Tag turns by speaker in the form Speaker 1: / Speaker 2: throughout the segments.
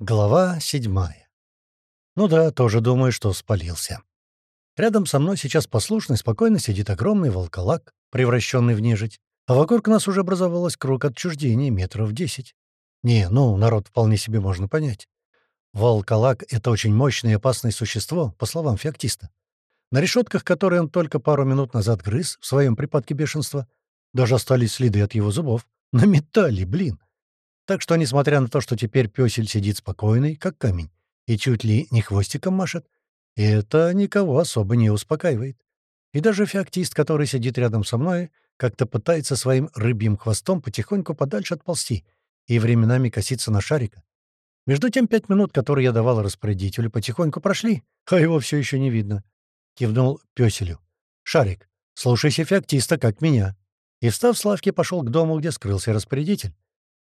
Speaker 1: Глава седьмая. Ну да, тоже думаю, что спалился. Рядом со мной сейчас послушно и спокойно сидит огромный волколак, превращенный в нежить, а вокруг нас уже образовалась круг отчуждения метров десять. Не, ну, народ вполне себе можно понять. Волколак — это очень мощное и опасное существо, по словам феоктиста. На решетках, которые он только пару минут назад грыз в своем припадке бешенства, даже остались следы от его зубов. На металле, блин! Так что, несмотря на то, что теперь пёсель сидит спокойный, как камень, и чуть ли не хвостиком машет, это никого особо не успокаивает. И даже феоктист, который сидит рядом со мной, как-то пытается своим рыбьим хвостом потихоньку подальше отползти и временами коситься на шарика. Между тем пять минут, которые я давал распорядителю, потихоньку прошли, а его все еще не видно. Кивнул пёселю. «Шарик, слушайся феоктиста, как меня». И, встав с лавки, пошел к дому, где скрылся распорядитель.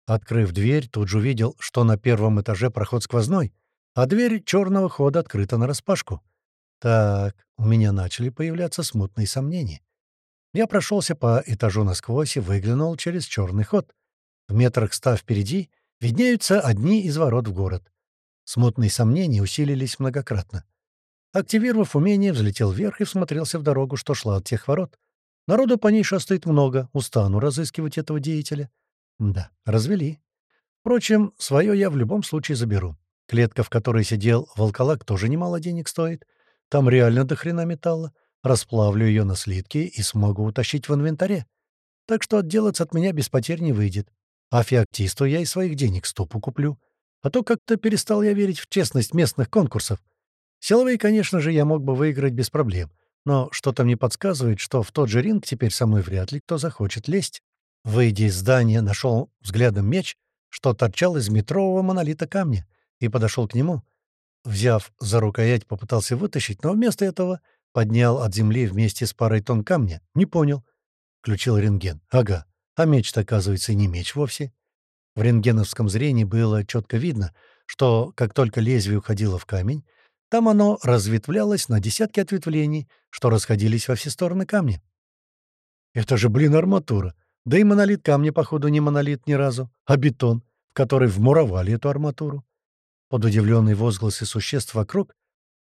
Speaker 1: Открыв дверь, тут же увидел, что на первом этаже проход сквозной, а дверь черного хода открыта нараспашку. Так, у меня начали появляться смутные сомнения. Я прошелся по этажу насквозь и выглянул через черный ход. В метрах ста впереди виднеются одни из ворот в город. Смутные сомнения усилились многократно. Активировав умение, взлетел вверх и всмотрелся в дорогу, что шла от тех ворот. Народу по ней шастает много, устану разыскивать этого деятеля. Да, развели. Впрочем, свое я в любом случае заберу. Клетка, в которой сидел волколак, тоже немало денег стоит. Там реально до хрена металла. Расплавлю ее на слитки и смогу утащить в инвентаре. Так что отделаться от меня без потерь не выйдет. А феоктисту я из своих денег стопу куплю. А то как-то перестал я верить в честность местных конкурсов. Силовые, конечно же, я мог бы выиграть без проблем. Но что-то мне подсказывает, что в тот же ринг теперь со мной вряд ли кто захочет лезть. Выйдя из здания, нашел взглядом меч, что торчал из метрового монолита камня, и подошел к нему. Взяв за рукоять, попытался вытащить, но вместо этого поднял от земли вместе с парой тонн камня. Не понял. Включил рентген. Ага. А меч-то, оказывается, не меч вовсе. В рентгеновском зрении было четко видно, что как только лезвие уходило в камень, там оно разветвлялось на десятки ответвлений, что расходились во все стороны камня. «Это же, блин, арматура!» Да и монолит камня, походу, не монолит ни разу, а бетон, в который вмуровали эту арматуру. Под удивленные возгласы существ вокруг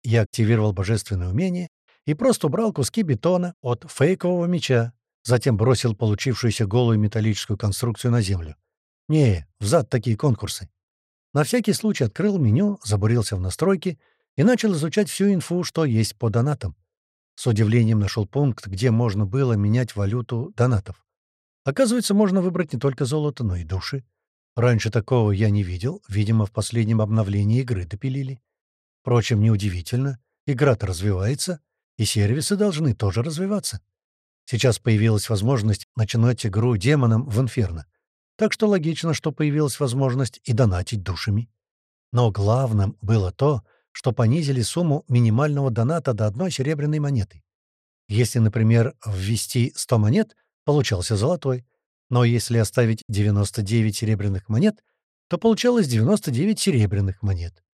Speaker 1: я активировал божественное умение и просто убрал куски бетона от фейкового меча, затем бросил получившуюся голую металлическую конструкцию на землю. Не, взад такие конкурсы. На всякий случай открыл меню, забурился в настройки и начал изучать всю инфу, что есть по донатам. С удивлением нашел пункт, где можно было менять валюту донатов. Оказывается, можно выбрать не только золото, но и души. Раньше такого я не видел, видимо, в последнем обновлении игры допилили. Впрочем, неудивительно, игра-то развивается, и сервисы должны тоже развиваться. Сейчас появилась возможность начинать игру демоном в Инферно, так что логично, что появилась возможность и донатить душами. Но главным было то, что понизили сумму минимального доната до одной серебряной монеты. Если, например, ввести 100 монет — получался золотой. Но если оставить 99 серебряных монет, то получалось 99 серебряных монет.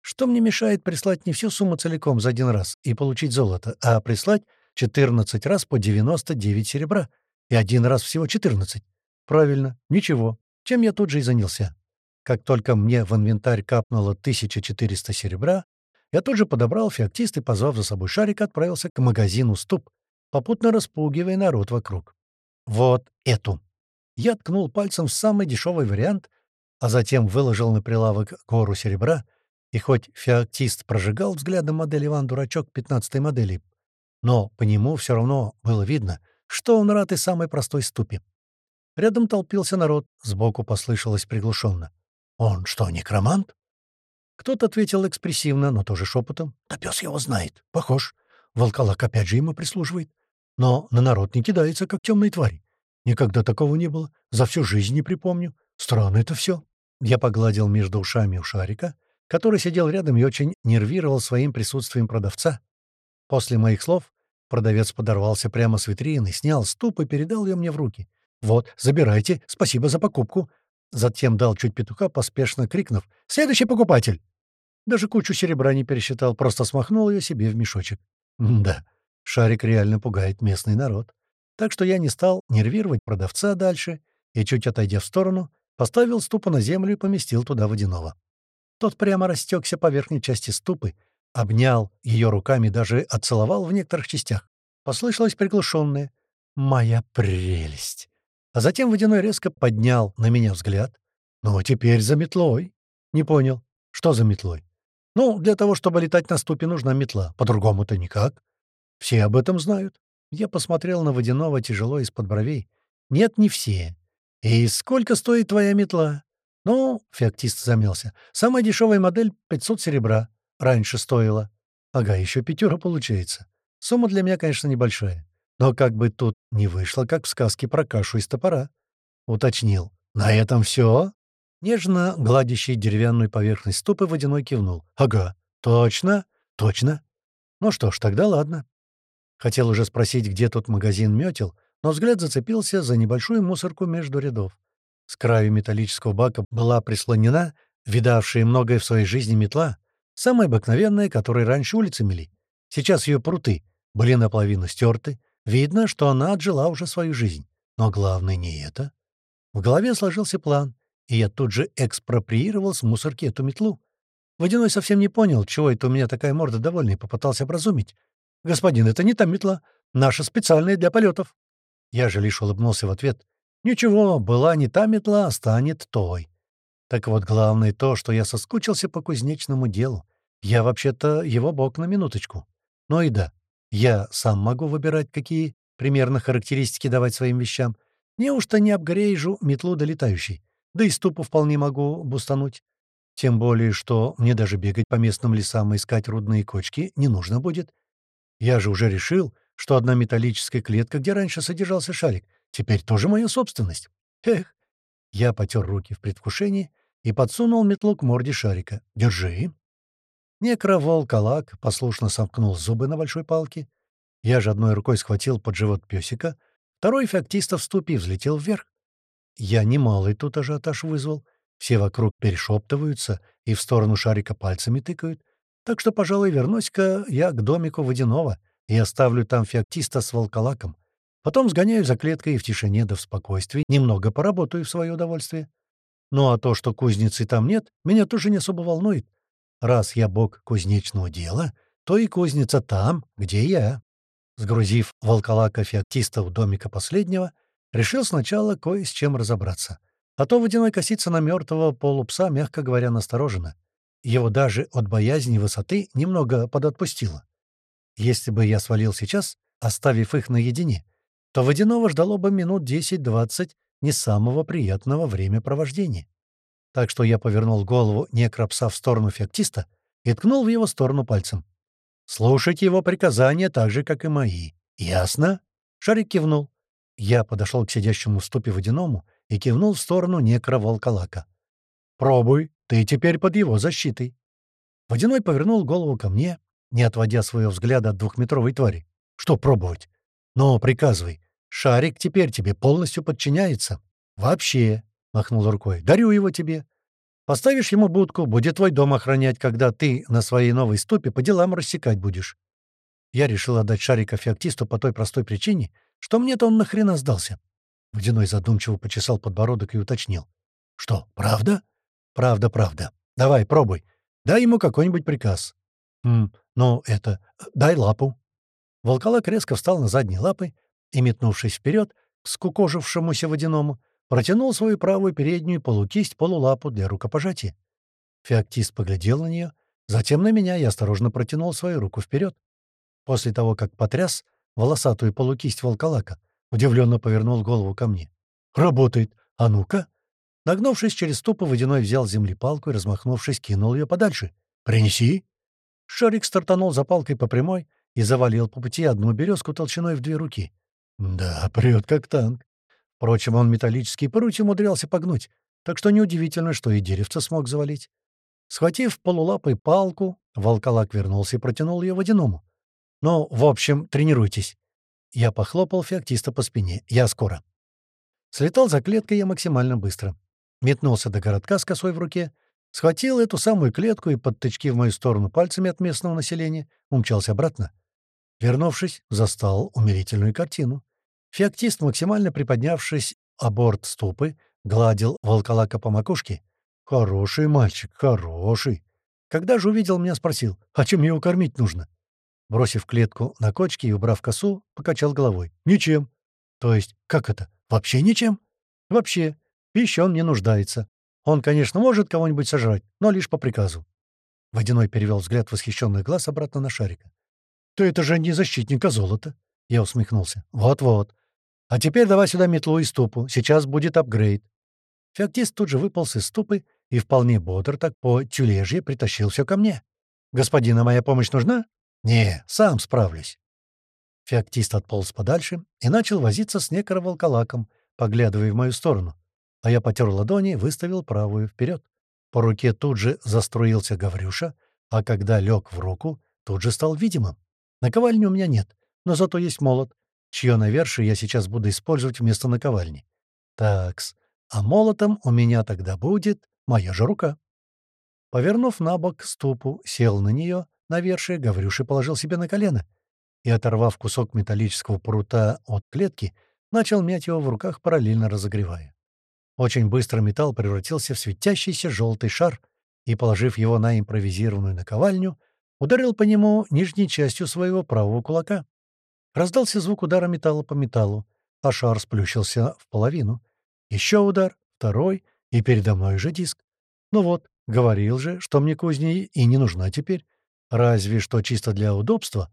Speaker 1: Что мне мешает прислать не всю сумму целиком за один раз и получить золото, а прислать 14 раз по 99 серебра и один раз всего 14? Правильно, ничего. Чем я тут же и занялся. Как только мне в инвентарь капнуло 1400 серебра, я тут же подобрал феоктист и, позвав за собой шарик, отправился к магазину «Ступ», попутно распугивая народ вокруг. Вот эту. Я ткнул пальцем в самый дешевый вариант, а затем выложил на прилавок гору серебра, и хоть феоктист прожигал взглядом модель Иван-дурачок 15-й модели, но по нему все равно было видно, что он рад и самой простой ступе. Рядом толпился народ, сбоку послышалось приглушенно. «Он что, некромант?» Кто-то ответил экспрессивно, но тоже шепотом. «Да пес его знает. Похож. Волколак опять же ему прислуживает но на народ не кидается, как темные твари. Никогда такого не было. За всю жизнь не припомню. Странно это все. Я погладил между ушами у шарика, который сидел рядом и очень нервировал своим присутствием продавца. После моих слов продавец подорвался прямо с витрины, снял ступ и передал ее мне в руки. «Вот, забирайте, спасибо за покупку». Затем дал чуть петуха, поспешно крикнув «Следующий покупатель!». Даже кучу серебра не пересчитал, просто смахнул ее себе в мешочек. да, Шарик реально пугает местный народ. Так что я не стал нервировать продавца дальше и, чуть отойдя в сторону, поставил ступу на землю и поместил туда водяного. Тот прямо растекся по верхней части ступы, обнял ее руками, даже отцеловал в некоторых частях. Послышалось приглушенное «Моя прелесть!» А затем водяной резко поднял на меня взгляд. «Ну, теперь за метлой». «Не понял. Что за метлой?» «Ну, для того, чтобы летать на ступе, нужна метла. По-другому-то никак». «Все об этом знают». Я посмотрел на водяного тяжело из-под бровей. «Нет, не все. И сколько стоит твоя метла?» «Ну, — феоктист замялся, — самая дешевая модель — 500 серебра. Раньше стоила. Ага, еще пятера получается. Сумма для меня, конечно, небольшая. Но как бы тут не вышло, как в сказке про кашу из топора. Уточнил. «На этом все?» Нежно гладящий деревянную поверхность ступы водяной кивнул. «Ага, точно, точно. Ну что ж, тогда ладно». Хотел уже спросить, где тут магазин метел, но взгляд зацепился за небольшую мусорку между рядов. С краю металлического бака была прислонена видавшая многое в своей жизни метла, самая обыкновенная, которой раньше улицы мели. Сейчас ее пруты были наполовину стерты, видно, что она отжила уже свою жизнь. Но главное не это. В голове сложился план, и я тут же экспроприировал с мусорки эту метлу. Водяной совсем не понял, чего это у меня такая морда довольная, попытался образумить. «Господин, это не та метла. Наша специальная для полетов». Я же лишь улыбнулся в ответ. «Ничего, была не та метла, а станет той». Так вот, главное то, что я соскучился по кузнечному делу. Я вообще-то его бог на минуточку. Ну и да, я сам могу выбирать, какие примерно характеристики давать своим вещам. Неужто не обгорежу метлу долетающей? Да и ступу вполне могу бустануть. Тем более, что мне даже бегать по местным лесам и искать рудные кочки не нужно будет. Я же уже решил, что одна металлическая клетка, где раньше содержался шарик, теперь тоже моя собственность. Эх! Я потер руки в предвкушении и подсунул метлу к морде шарика. «Держи!» Некроволкалак послушно сомкнул зубы на большой палке. Я же одной рукой схватил под живот песика, второй феоктиста в ступе взлетел вверх. Я немалый тут ажиотаж вызвал. Все вокруг перешептываются и в сторону шарика пальцами тыкают. Так что, пожалуй, вернусь-ка я к домику водяного и оставлю там феоктиста с волколаком. Потом сгоняю за клеткой и в тишине да в спокойствии немного поработаю в свое удовольствие. Ну а то, что кузницы там нет, меня тоже не особо волнует. Раз я бог кузнечного дела, то и кузница там, где я. Сгрузив волколака феоктиста у домика последнего, решил сначала кое с чем разобраться. А то водяной косится на мертвого полупса, мягко говоря, настороженно. Его даже от боязни высоты немного подотпустило. Если бы я свалил сейчас, оставив их наедине, то водяного ждало бы минут 10-20 не самого приятного времяпровождения. Так что я повернул голову некропса в сторону феоктиста и ткнул в его сторону пальцем. «Слушать его приказания так же, как и мои. Ясно?» Шарик кивнул. Я подошел к сидящему в ступе водяному и кивнул в сторону некроволколака. «Пробуй, ты теперь под его защитой». Водяной повернул голову ко мне, не отводя своего взгляда от двухметровой твари. «Что пробовать?» «Ну, приказывай. Шарик теперь тебе полностью подчиняется. Вообще. — махнул рукой. «Дарю его тебе. Поставишь ему будку, будет твой дом охранять, когда ты на своей новой ступе по делам рассекать будешь». Я решил отдать шарика феоктисту по той простой причине, что мне-то он нахрена сдался. Водяной задумчиво почесал подбородок и уточнил. «Что, правда?» «Правда, правда. Давай, пробуй. Дай ему какой-нибудь приказ». «Хм, ну, это... Дай лапу». Волколак резко встал на задние лапы и, метнувшись вперед, к скукожившемуся водяному, Протянул свою правую переднюю полукисть полулапу для рукопожатия. Феоктист поглядел на нее, затем на меня и осторожно протянул свою руку вперед. После того, как потряс волосатую полукисть волколака, удивленно повернул голову ко мне. «Работает! А ну-ка!» Нагнувшись через ступу, водяной взял земли палку и, размахнувшись, кинул ее подальше. «Принеси!» Шарик стартанул за палкой по прямой и завалил по пути одну березку толщиной в две руки. «Да, прет как танк. Впрочем, он металлический прутья умудрялся погнуть, так что неудивительно, что и деревца смог завалить. Схватив полулапой палку, волколак вернулся и протянул ее водяному. «Ну, в общем, тренируйтесь». Я похлопал феоктиста по спине. «Я скоро». Слетал за клеткой я максимально быстро. Метнулся до городка с косой в руке, схватил эту самую клетку и под тычки в мою сторону пальцами от местного населения умчался обратно. Вернувшись, застал умерительную картину. Феоктист, максимально приподнявшись о борт ступы, гладил волколака по макушке, Хороший мальчик, хороший. Когда же увидел меня, спросил, а чем его кормить нужно? Бросив клетку на кочке и убрав косу, покачал головой. Ничем. То есть, как это? Вообще ничем? Вообще. Пища он не нуждается. Он, конечно, может кого-нибудь сожрать, но лишь по приказу. Водяной перевел взгляд восхищенных глаз обратно на шарика. «То это же не защитник, а золото!» Я усмехнулся. «Вот-вот. А теперь давай сюда метлу и ступу. Сейчас будет апгрейд». Феоктист тут же выполз из ступы и вполне бодр так по тюлежье притащил все ко мне. «Господина, моя помощь нужна?» «Не, сам справлюсь». Феоктист отполз подальше и начал возиться с некороволколаком, поглядывая в мою сторону. А я потер ладони, выставил правую вперед. По руке тут же заструился Гаврюша, а когда лег в руку, тут же стал видимым. Наковальни у меня нет, но зато есть молот, чье навершие я сейчас буду использовать вместо наковальни. Такс, а молотом у меня тогда будет моя же рука. Повернув на бок ступу, сел на нее, навершие, Гаврюша положил себе на колено и, оторвав кусок металлического прута от клетки, начал мять его в руках, параллельно разогревая. Очень быстро металл превратился в светящийся желтый шар и, положив его на импровизированную наковальню, ударил по нему нижней частью своего правого кулака. Раздался звук удара металла по металлу, а шар сплющился в половину. Еще удар, второй, и передо мной же диск. Ну вот, говорил же, что мне кузни и не нужна теперь. Разве что чисто для удобства.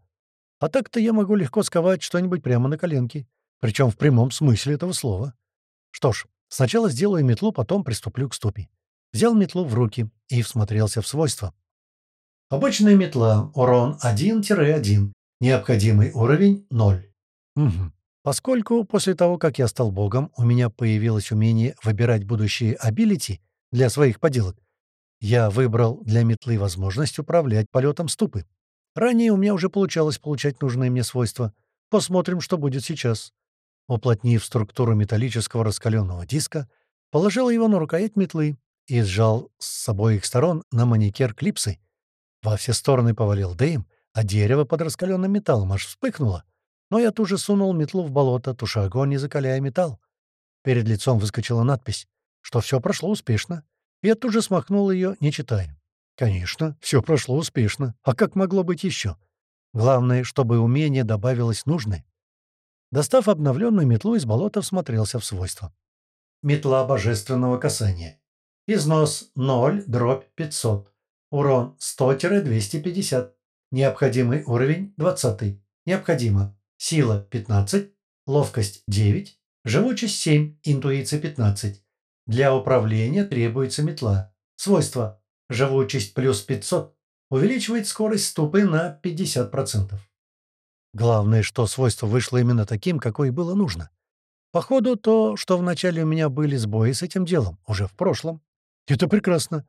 Speaker 1: А так-то я могу легко сковать что-нибудь прямо на коленке. Причем в прямом смысле этого слова. Что ж, сначала сделаю метлу, потом приступлю к ступи. Взял метлу в руки и всмотрелся в свойства. Обычная метла. Урон 1-1. Необходимый уровень 0. Угу. Поскольку после того, как я стал богом, у меня появилось умение выбирать будущие абилити для своих поделок, я выбрал для метлы возможность управлять полетом ступы. Ранее у меня уже получалось получать нужные мне свойства. Посмотрим, что будет сейчас. Уплотнив структуру металлического раскаленного диска, положил его на рукоять метлы и сжал с обоих сторон на маникер клипсы, во все стороны повалил дым, а дерево под раскаленным металлом аж вспыхнуло. Но я тут же сунул метлу в болото, туша огонь, не закаляя металл. Перед лицом выскочила надпись, что все прошло успешно. Я тут же смахнул ее, не читая. Конечно, все прошло успешно. А как могло быть еще? Главное, чтобы умение добавилось нужное. Достав обновленную метлу из болота, всмотрелся в свойства. Метла божественного касания. Износ 0, дробь 500. Урон 100-250. Необходимый уровень 20. Необходимо. Сила 15, ловкость 9, живучесть 7, интуиция 15. Для управления требуется метла. Свойства. Живучесть плюс 500. Увеличивает скорость ступы на 50%. Главное, что свойство вышло именно таким, какое было нужно. Походу, то, что вначале у меня были сбои с этим делом, уже в прошлом. Это прекрасно.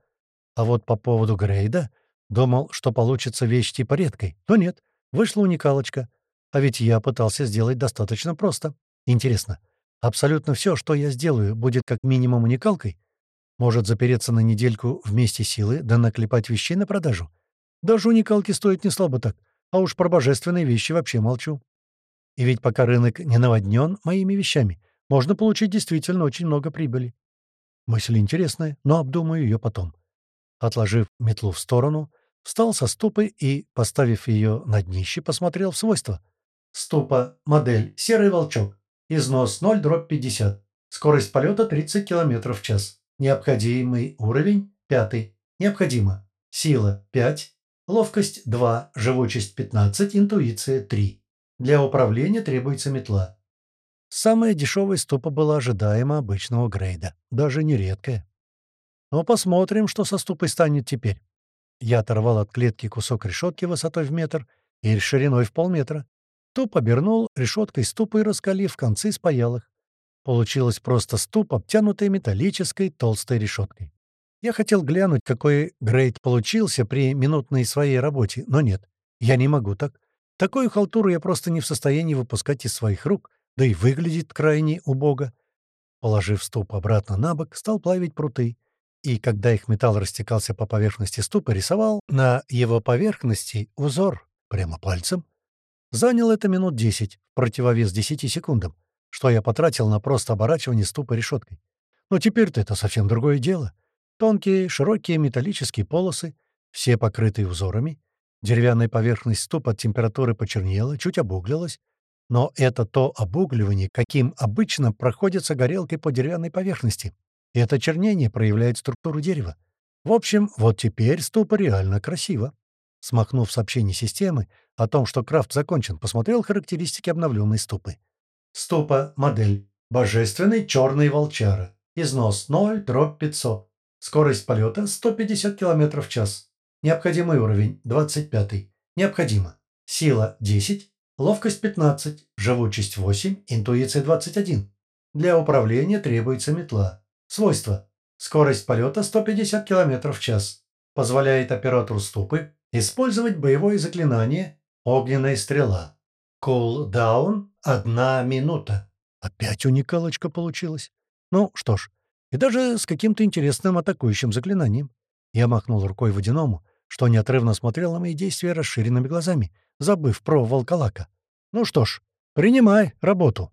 Speaker 1: А вот по поводу Грейда думал, что получится вещь типа редкой, но нет, вышла уникалочка. А ведь я пытался сделать достаточно просто. Интересно, абсолютно все, что я сделаю, будет как минимум уникалкой? Может запереться на недельку вместе силы, да наклепать вещей на продажу? Даже уникалки стоят не слабо так, а уж про божественные вещи вообще молчу. И ведь пока рынок не наводнен моими вещами, можно получить действительно очень много прибыли. Мысль интересная, но обдумаю ее потом. Отложив метлу в сторону, встал со ступы и, поставив ее на днище, посмотрел в свойства. Ступа, модель, серый волчок, износ 0 дробь 50, скорость полета 30 км в час, необходимый уровень 5, необходимо, сила 5, ловкость 2, живучесть 15, интуиция 3. Для управления требуется метла. Самая дешевая ступа была ожидаема обычного грейда, даже нередкая. Но посмотрим, что со ступой станет теперь. Я оторвал от клетки кусок решетки высотой в метр и шириной в полметра. Туп обернул решеткой ступой, раскалив концы, спаял их. Получилось просто ступ, обтянутый металлической толстой решеткой. Я хотел глянуть, какой грейд получился при минутной своей работе, но нет, я не могу так. Такую халтуру я просто не в состоянии выпускать из своих рук, да и выглядит крайне убого. Положив ступ обратно на бок, стал плавить пруты — и когда их металл растекался по поверхности ступа, рисовал на его поверхности узор прямо пальцем. Занял это минут десять, в противовес десяти секундам, что я потратил на просто оборачивание ступа решеткой. Но теперь-то это совсем другое дело. Тонкие, широкие металлические полосы, все покрытые узорами. Деревянная поверхность ступ от температуры почернела, чуть обуглилась. Но это то обугливание, каким обычно проходится горелкой по деревянной поверхности. И это чернение проявляет структуру дерева. В общем, вот теперь ступа реально красиво. Смахнув сообщение системы о том, что крафт закончен, посмотрел характеристики обновленной ступы. Ступа, модель. Божественный черный волчара. Износ 0, дробь 500. Скорость полета 150 км в час. Необходимый уровень 25. Необходимо. Сила 10, ловкость 15, живучесть 8, интуиция 21. Для управления требуется метла. Свойства. Скорость полета 150 км в час. Позволяет оператору ступы использовать боевое заклинание «Огненная стрела». Кулдаун – одна минута. Опять уникалочка получилась. Ну, что ж, и даже с каким-то интересным атакующим заклинанием. Я махнул рукой водяному, что неотрывно смотрел на мои действия расширенными глазами, забыв про волколака. Ну что ж, принимай работу.